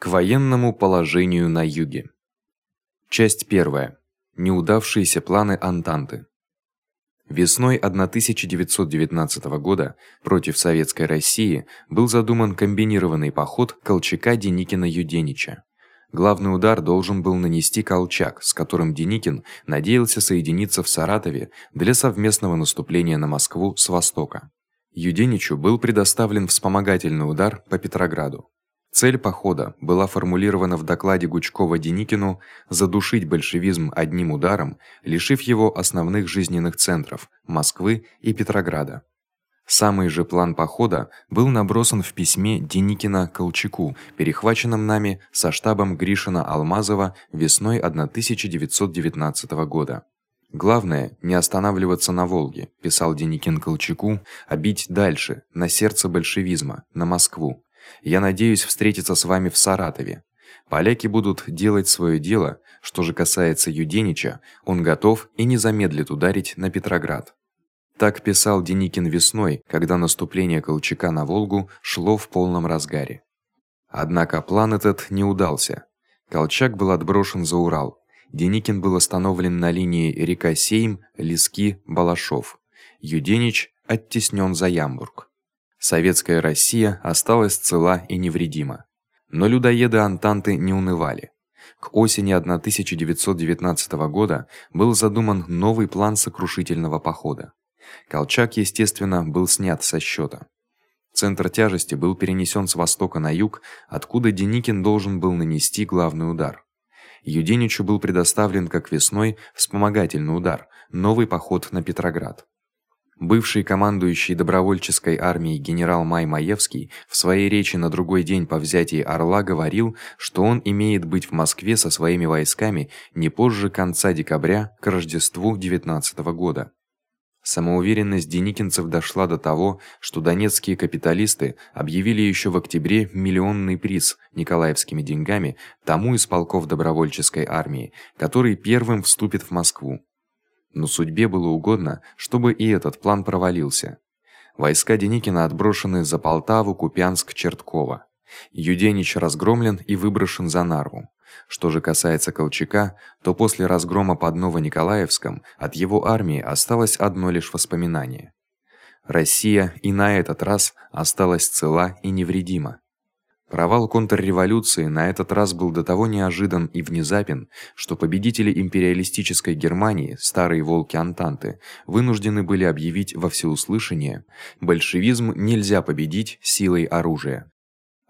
К военному положению на юге. Часть первая. Неудавшиеся планы Антанты. Весной 1919 года против советской России был задуман комбинированный поход Колчака, Деникина, Юденича. Главный удар должен был нанести Колчак, с которым Деникин надеялся соединиться в Саратове для совместного наступления на Москву с востока. Юденичу был предоставлен вспомогательный удар по Петрограду. Цель похода была формулирована в докладе Гучкова Деникину задушить большевизм одним ударом, лишив его основных жизненных центров Москвы и Петрограда. Самый же план похода был набросан в письме Деникина Колчаку, перехваченном нами со штабом Гришина Алмазова весной 1919 года. Главное не останавливаться на Волге, писал Деникин Колчаку, а бить дальше, на сердце большевизма, на Москву. Я надеюсь встретиться с вами в Саратове. Поляки будут делать своё дело. Что же касается Юденича, он готов и не замедлит ударить на Петроград. Так писал Деникин весной, когда наступление Колчака на Волгу шло в полном разгаре. Однако план этот не удался. Колчак был отброшен за Урал. Деникин был остановлен на линии река Сейм, Лиски, Балашов. Юденич оттеснён за Ямбург. Советская Россия осталась цела и невредима. Но людоеды Антанты не унывали. К осени 1919 года был задуман новый план сокрушительного похода. Колчак, естественно, был снят со счёта. Центр тяжести был перенесен с востока на юг, откуда Деникин должен был нанести главный удар. Юденичу был предоставлен как весной вспомогательный удар, новый поход на Петроград. Бывший командующий добровольческой армией генерал Май Маевский в своей речи на другой день по взятии Орла говорил, что он имеет быть в Москве со своими войсками не позже конца декабря к Рождеству 19 года. Самоуверенность деникинцев дошла до того, что донецкие капиталисты объявили ещё в октябре миллионный приз николаевскими деньгами тому из полков добровольческой армии, который первым вступит в Москву. Но судьбе было угодно, чтобы и этот план провалился. Войска Деникина отброшены за Полтаву, Купянск, Чертково. Юденич разгромлен и выброшен за Нарву. Что же касается Колчака, то после разгрома под Новониколаевском от его армии осталось одно лишь воспоминание. Россия и на этот раз осталась цела и невредима. Провал контрреволюции на этот раз был до того неожидан и внезапен, что победители империалистической Германии, старые волки Антанты, вынуждены были объявить во всеуслышание: большевизм нельзя победить силой оружия.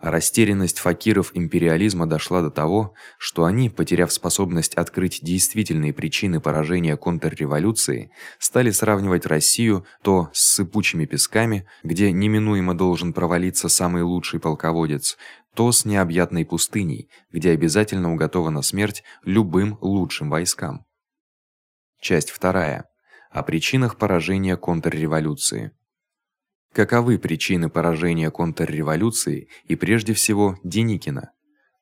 Растерянность факиров империализма дошла до того, что они, потеряв способность открыть действительные причины поражения контрреволюции, стали сравнивать Россию то с сыпучими песками, где неминуемо должен провалиться самый лучший полководец, то с необъятной пустыней, где обязательно уготована смерть любым лучшим войскам. Часть вторая. О причинах поражения контрреволюции. Каковы причины поражения контрреволюции и прежде всего Деникина?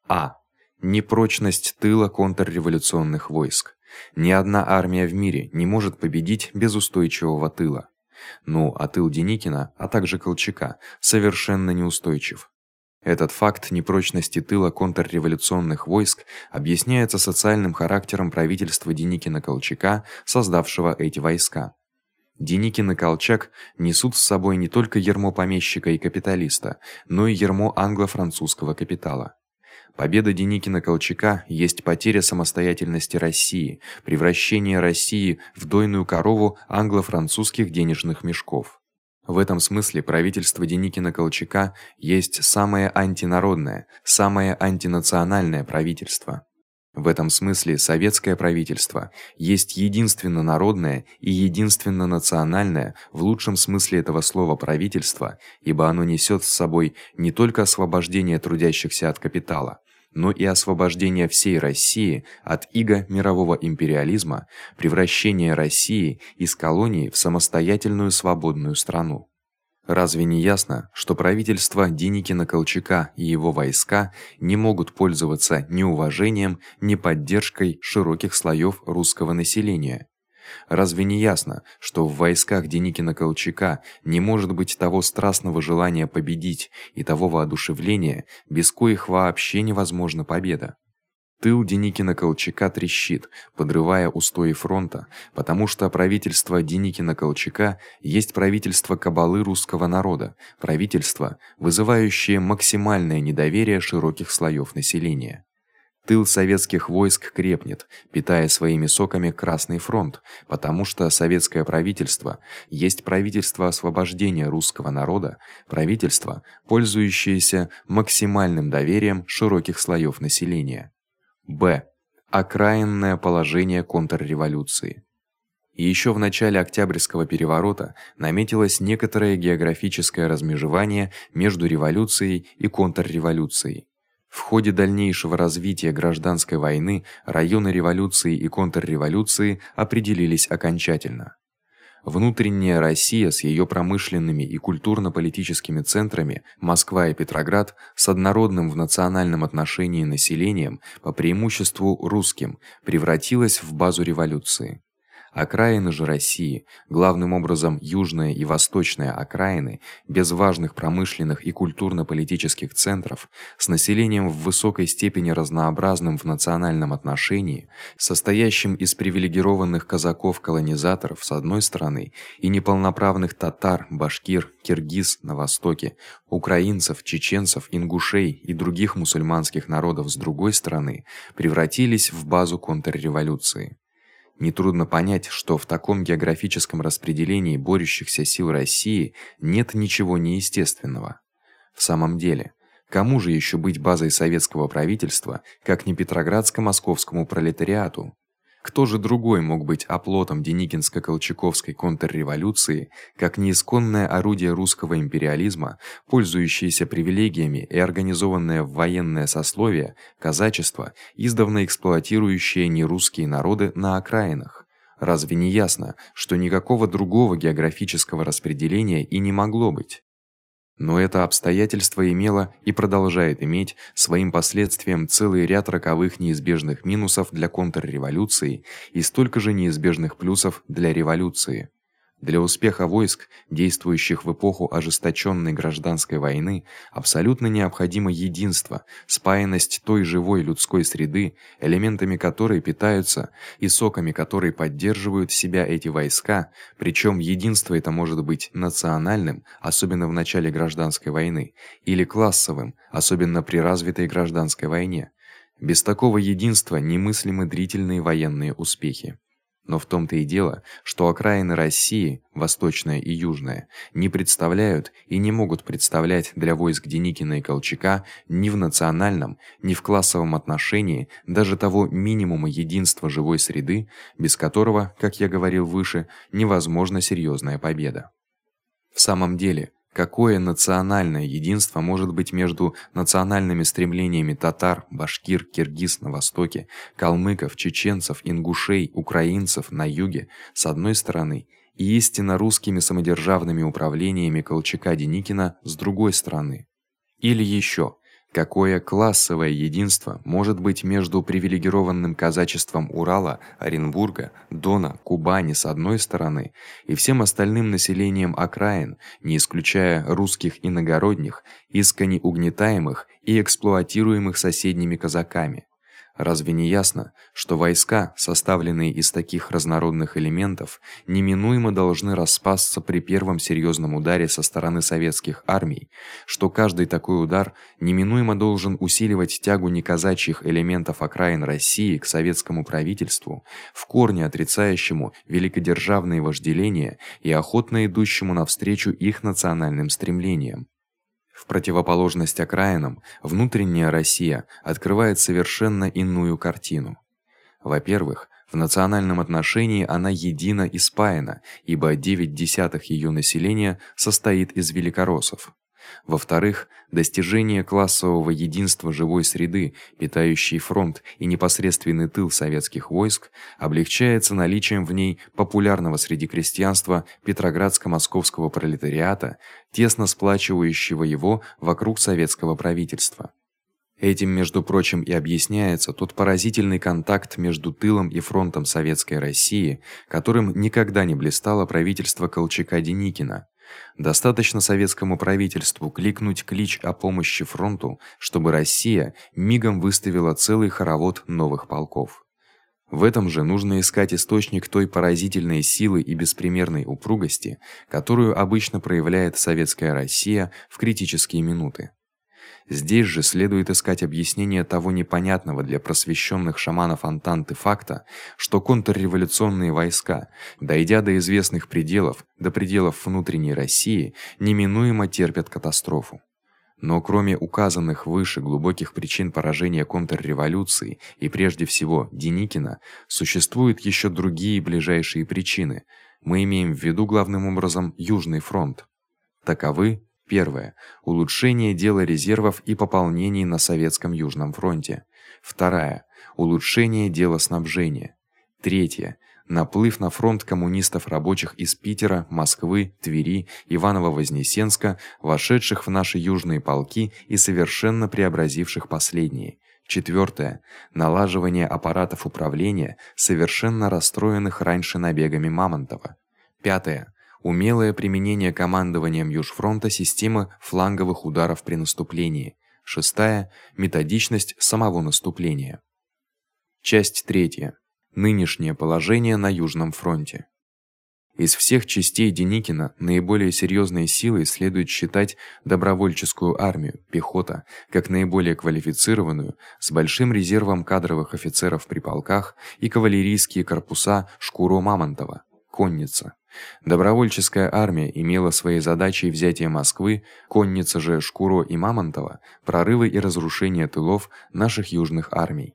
А. Непрочность тыла контрреволюционных войск. Ни одна армия в мире не может победить без устойчивого тыла. Ну, а тыл Деникина, а также Колчака совершенно неустойчив. Этот факт непрочности тыла контрреволюционных войск объясняется социальным характером правительства Деникина-Колчака, создавшего эти войска. Деникин и Колчак несут с собой не только ярмо помещика и капиталиста, но и ярмо англо-французского капитала. Победа Деникина-Колчака есть потеря самостоятельности России, превращение России в дойную корову англо-французских денежных мешков. В этом смысле правительство Деникина-Колчака есть самое антинародное, самое антинациональное правительство. В этом смысле советское правительство есть единственно народное и единственно национальное в лучшем смысле этого слова правительство, ибо оно несёт с собой не только освобождение трудящихся от капитала, но и освобождение всей России от ига мирового империализма, превращение России из колонии в самостоятельную свободную страну. Разве не ясно, что правительство Деникина-Колчака и его войска не могут пользоваться ни уважением, ни поддержкой широких слоёв русского населения? Разве не ясно, что в войсках Деникина-Колчака не может быть того страстного желания победить и того воодушевления, без коих вообще невозможна победа? Тыл Деникина-Колчака трещит, подрывая устои фронта, потому что правительство Деникина-Колчака есть правительство кабалы русского народа, правительство, вызывающее максимальное недоверие широких слоёв населения. Тыл советских войск крепнет, питая своими соками Красный фронт, потому что советское правительство есть правительство освобождения русского народа, правительство, пользующееся максимальным доверием широких слоёв населения. Б. Окраинное положение контрреволюции. Ещё в начале Октябрьского переворота наметилось некоторое географическое размежевание между революцией и контрреволюцией. В ходе дальнейшего развития гражданской войны районы революции и контрреволюции определились окончательно. Внутренняя Россия с её промышленными и культурно-политическими центрами, Москва и Петроград, с однородным в национальном отношении населением, по преимуществу русским, превратилась в базу революции. Окраины же России, главным образом южная и восточная окраины, без важных промышленных и культурно-политических центров, с населением в высокой степени разнообразным в национальном отношении, состоящим из привилегированных казаков-колонизаторов с одной стороны и неполноправных татар, башкир, киргиз на востоке, украинцев, чеченцев, ингушей и других мусульманских народов с другой стороны, превратились в базу контрреволюции. Нетрудно понять, что в таком географическом распределении борющихся сил России нет ничего неестественного. В самом деле, кому же ещё быть базой советского правительства, как не Петроградско-московскому пролетариату? Кто же другой мог быть оплотом Деникинско-Колчаковской контрреволюции, как неисконное орудие русского империализма, пользующееся привилегиями и организованное в военное сословие, казачество, издавна эксплуатирующее нерусские народы на окраинах? Разве не ясно, что никакого другого географического распределения и не могло быть? Но это обстоятельство имело и продолжает иметь своим последствием целый ряд роковых неизбежных минусов для контрреволюции и столько же неизбежных плюсов для революции. Для успеха войск, действующих в эпоху ожесточённой гражданской войны, абсолютно необходимо единство, спаянность той живой людской среды, элементами которой питаются и соками которой поддерживают себя эти войска, причём единство это может быть национальным, особенно в начале гражданской войны, или классовым, особенно при развитой гражданской войне. Без такого единства немыслимы длительные военные успехи. Но в том-то и дело, что окраины России, восточная и южная, не представляют и не могут представлять для войск Деникина и Колчака ни в национальном, ни в классовом отношении даже того минимума единства живой среды, без которого, как я говорил выше, невозможна серьёзная победа. В самом деле, Какое национальное единство может быть между национальными стремлениями татар, башкир, киргиз на востоке, калмыков, чеченцев, ингушей, украинцев на юге с одной стороны и истинно русскими самодержавными управлениями Колчака-Деникина с другой стороны? Или ещё Какое классовое единство может быть между привилегированным казачеством Урала, Оренбурга, Дона, Кубани с одной стороны и всем остальным населением окраин, не исключая русских иногородних, искони угнетаемых и эксплуатируемых соседними казаками? Разве не ясно, что войска, составленные из таких разнородных элементов, неминуемо должны распасться при первом серьёзном ударе со стороны советских армий, что каждый такой удар неминуемо должен усиливать тягу неказачьих элементов окраин России к советскому правительству, в корне отрицающему великодержавные вожделения и охотно идущему навстречу их национальным стремлениям? В противоположность окраинам, внутренняя Россия открывает совершенно иную картину. Во-первых, в национальном отношении она едина и спаяна, ибо 9 десятых её населения состоит из великороссов. Во-вторых, достижение классового единства живой среды, питающей фронт и непосредственный тыл советских войск, облегчается наличием в ней популярного среди крестьянства петроградско-московского пролетариата, тесно сплачивающего его вокруг советского правительства. Этим, между прочим, и объясняется тот поразительный контакт между тылом и фронтом советской России, которым никогда не блистало правительство Колчака-Деникина. Достаточно советскому правительству кликнуть клич о помощи фронту, чтобы Россия мигом выставила целый хоровод новых полков. В этом же нужно искать источник той поразительной силы и беспримерной упругости, которую обычно проявляет советская Россия в критические минуты. Здесь же следует искать объяснение того непонятного для просвещенных шаманов Антанты факта, что контрреволюционные войска, дойдя до известных пределов, до пределов внутренней России, неминуемо терпят катастрофу. Но кроме указанных выше глубоких причин поражения контрреволюции и прежде всего Деникина, существуют ещё другие ближайшие причины. Мы имеем в виду главным образом Южный фронт. Таковы: первое улучшение дела резервов и пополнений на советском Южном фронте. Вторая улучшение дела снабжения. Третье наплыв на фронт коммунистов рабочих из Питера, Москвы, Твери, Иваново-Вознесенска, вошедших в наши южные полки и совершенно преобразивших последние. Четвёртое налаживание аппаратов управления, совершенно расстроенных раньше набегами Мамонтова. Пятое умелое применение командованием Южфронта системы фланговых ударов при наступлении. Шестая методичность самого наступления. Часть третья Нынешнее положение на Южном фронте. Из всех частей Деникина наиболее серьёзной силой следует считать добровольческую армию, пехота, как наиболее квалифицированную, с большим резервом кадровых офицеров при полках и кавалерийские корпуса Шкуро-Мамонтова, конница. Добровольческая армия имела своей задачей взятие Москвы, конница же Шкуро и Мамонтова прорывы и разрушение тылов наших южных армий.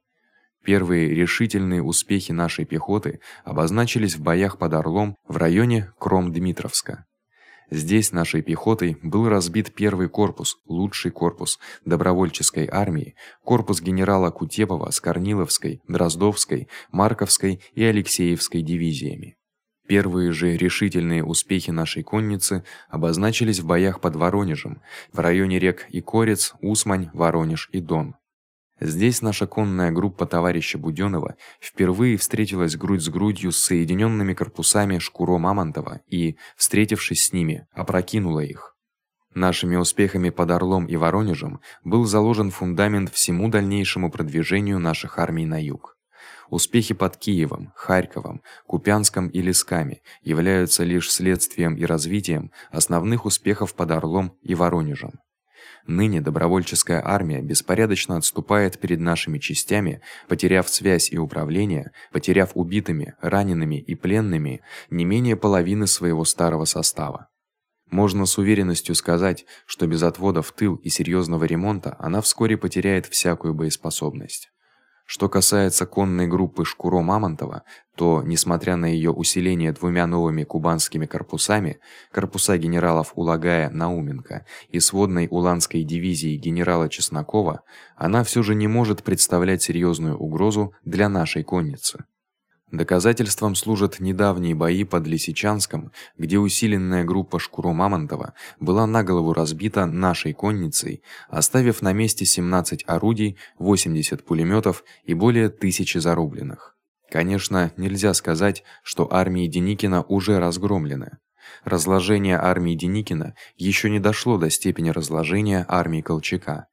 Первые решительные успехи нашей пехоты обозначились в боях под Орлом в районе Кром-Дмитровска. Здесь нашей пехотой был разбит первый корпус, лучший корпус добровольческой армии, корпус генерала Кутепова с Корниловской, Дроздовской, Марковской и Алексеевской дивизиями. Первые же решительные успехи нашей конницы обозначились в боях под Воронежем, в районе рек Икорец, Усмань, Воронеж и Дон. Здесь наша конная группа товарища Будёнова впервые встретилась грудь с грудью с соединёнными корпусами Шкуро Мамонтова и, встретившись с ними, опрокинула их. Нашими успехами под Орлом и Воронежем был заложен фундамент всему дальнейшему продвижению наших армий на юг. Успехи под Киевом, Харьковом, Купянском и Лесками являются лишь следствием и развитием основных успехов под Орлом и Воронежем. Ныне добровольческая армия беспорядочно отступает перед нашими частями, потеряв связь и управление, потеряв убитыми, ранеными и пленными не менее половины своего старого состава. Можно с уверенностью сказать, что без отвода в тыл и серьёзного ремонта она вскоре потеряет всякую боеспособность. Что касается конной группы Шкуро Мамонтова, то, несмотря на её усиление двумя новыми кубанскими корпусами, корпуса генералов Улагая, Науменко и сводной уланской дивизии генерала Чеснокова, она всё же не может представлять серьёзную угрозу для нашей конницы. Доказательством служат недавние бои под Лисичанском, где усиленная группа Шкуро Мамонтова была наголову разбита нашей конницей, оставив на месте 17 орудий, 80 пулемётов и более тысячи зарубленных. Конечно, нельзя сказать, что армии Деникина уже разгромлены. Разложение армии Деникина ещё не дошло до степени разложения армии Колчака.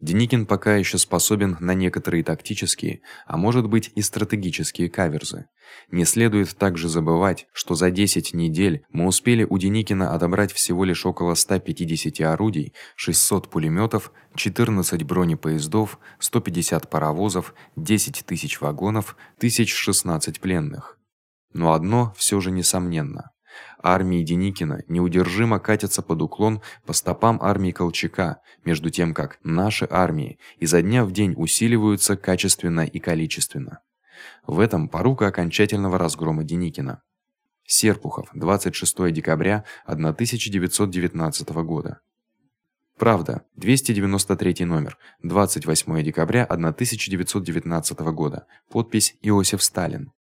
Деникин пока ещё способен на некоторые тактические, а может быть и стратегические каверзы. Не следует также забывать, что за 10 недель мы успели у Деникина отобрать всего лишь около 150 орудий, 600 пулемётов, 14 бронепоездов, 150 паровозов, 10 тысяч вагонов, 1016 пленных. Но одно всё же несомненно. Армии Деникина неудержимо катятся под уклон по стопам армии Колчака, между тем как наши армии изо дня в день усиливаются качественно и количественно. В этом порука окончательного разгрома Деникина. Серпухов, 26 декабря 1919 года. Правда, 293 номер, 28 декабря 1919 года. Подпись Иосиф Сталин.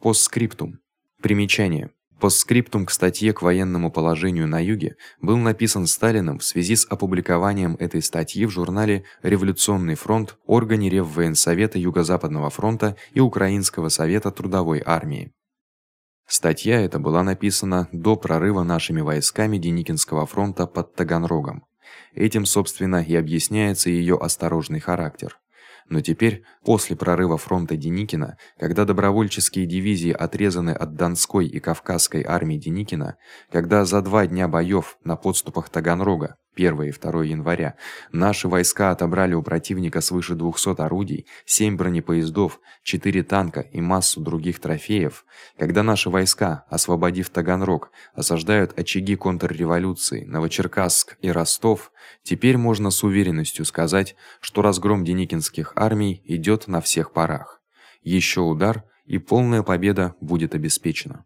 Постскриптум. Примечание. Постскриптум к статье к военному положению на юге был написан Сталиным в связи с опубликованием этой статьи в журнале Революционный фронт, органе Реввоенсовета Юго-Западного фронта и Украинского совета трудовой армии. Статья эта была написана до прорыва нашими войсками Деникинского фронта под Таганрогом. Этим, собственно, и объясняется её осторожный характер. Но теперь, после прорыва фронта Деникина, когда добровольческие дивизии отрезаны от Донской и Кавказской армии Деникина, когда за два дня боёв на подступах Таганрога 1 и 2 января наши войска отобрали у противника свыше 200 орудий, 7 бронепоездов, 4 танка и массу других трофеев, когда наши войска, освободив Таганрог, осаждают очаги контрреволюции Новочеркасск и Ростов, теперь можно с уверенностью сказать, что разгром деникинских армий идёт на всех парах. Ещё удар, и полная победа будет обеспечена.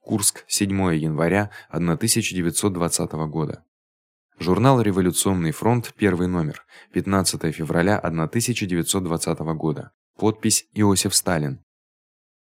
Курск, 7 января 1920 года. Журнал Революционный фронт, первый номер, 15 февраля 1920 года. Подпись Иосиф Сталин.